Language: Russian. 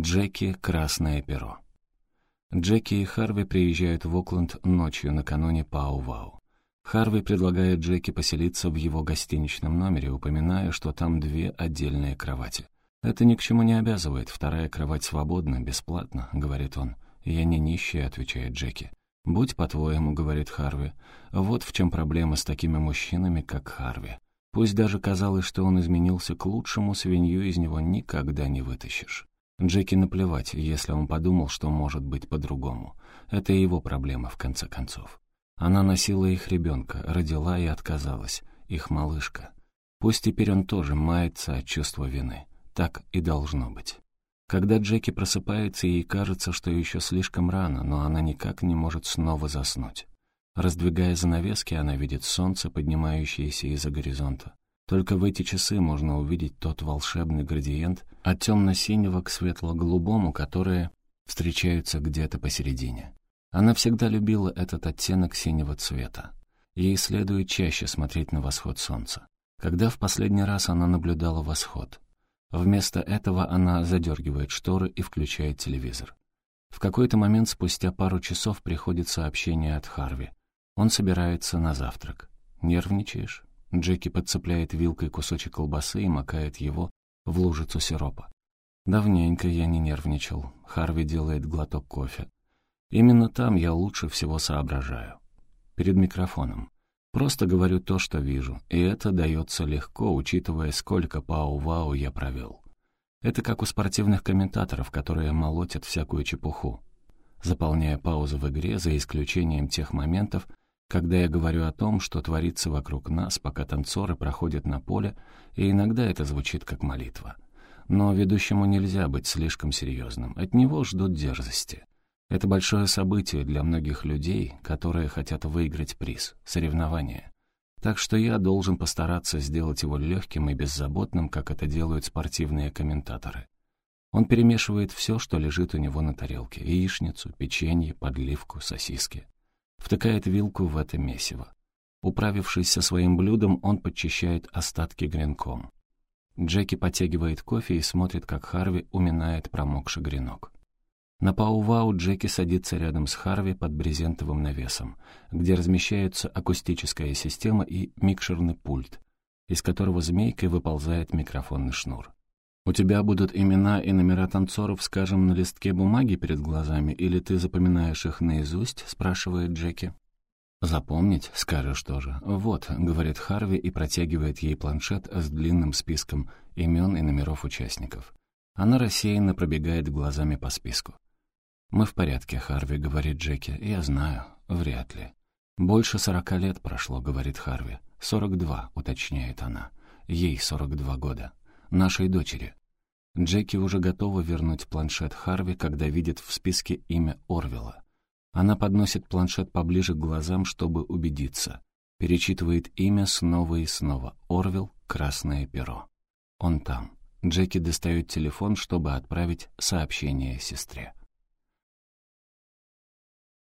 Джеки — красное перо. Джеки и Харви приезжают в Окленд ночью накануне Пау-Вау. Харви предлагает Джеки поселиться в его гостиничном номере, упоминая, что там две отдельные кровати. «Это ни к чему не обязывает, вторая кровать свободна, бесплатно», — говорит он. «Я не нищий», — отвечает Джеки. «Будь по-твоему», — говорит Харви. «Вот в чем проблема с такими мужчинами, как Харви. Пусть даже казалось, что он изменился к лучшему, свинью из него никогда не вытащишь». Джеки наплевать, если он подумал, что может быть по-другому. Это его проблема, в конце концов. Она носила их ребенка, родила и отказалась. Их малышка. Пусть теперь он тоже мается от чувства вины. Так и должно быть. Когда Джеки просыпается, ей кажется, что еще слишком рано, но она никак не может снова заснуть. Раздвигая занавески, она видит солнце, поднимающееся из-за горизонта. Только в эти часы можно увидеть тот волшебный градиент от темно-синего к светло-голубому, которые встречаются где-то посередине. Она всегда любила этот оттенок синего цвета. Ей следует чаще смотреть на восход солнца. Когда в последний раз она наблюдала восход? Вместо этого она задергивает шторы и включает телевизор. В какой-то момент спустя пару часов приходит сообщение от Харви. Он собирается на завтрак. «Нервничаешь?» Джеки подцепляет вилкой кусочек колбасы и макает его в лужицу сиропа. Давненько я не нервничал. Харви делает глоток кофе. Именно там я лучше всего соображаю. Перед микрофоном. Просто говорю то, что вижу, и это дается легко, учитывая, сколько пау-вау я провел. Это как у спортивных комментаторов, которые молотят всякую чепуху, заполняя паузы в игре за исключением тех моментов, когда я говорю о том, что творится вокруг нас, пока танцоры проходят на поле, и иногда это звучит как молитва. Но ведущему нельзя быть слишком серьезным, от него ждут дерзости. Это большое событие для многих людей, которые хотят выиграть приз, соревнование. Так что я должен постараться сделать его легким и беззаботным, как это делают спортивные комментаторы. Он перемешивает все, что лежит у него на тарелке — яичницу, печенье, подливку, сосиски втыкает вилку в это месиво. Управившись со своим блюдом, он подчищает остатки гренком. Джеки потягивает кофе и смотрит, как Харви уминает промокший гренок. На паувау Джеки садится рядом с Харви под брезентовым навесом, где размещаются акустическая система и микшерный пульт, из которого змейкой выползает микрофонный шнур. «У тебя будут имена и номера танцоров, скажем, на листке бумаги перед глазами, или ты запоминаешь их наизусть?» — спрашивает Джеки. «Запомнить, скажешь тоже. Вот», — говорит Харви и протягивает ей планшет с длинным списком имен и номеров участников. Она рассеянно пробегает глазами по списку. «Мы в порядке, Харви», — говорит Джеки. «Я знаю. Вряд ли». «Больше сорока лет прошло», — говорит Харви. «Сорок два», — уточняет она. «Ей сорок два года» нашей дочери. Джеки уже готова вернуть планшет Харви, когда видит в списке имя Орвела. Она подносит планшет поближе к глазам, чтобы убедиться. Перечитывает имя снова и снова. Орвел, красное перо. Он там. Джеки достает телефон, чтобы отправить сообщение сестре.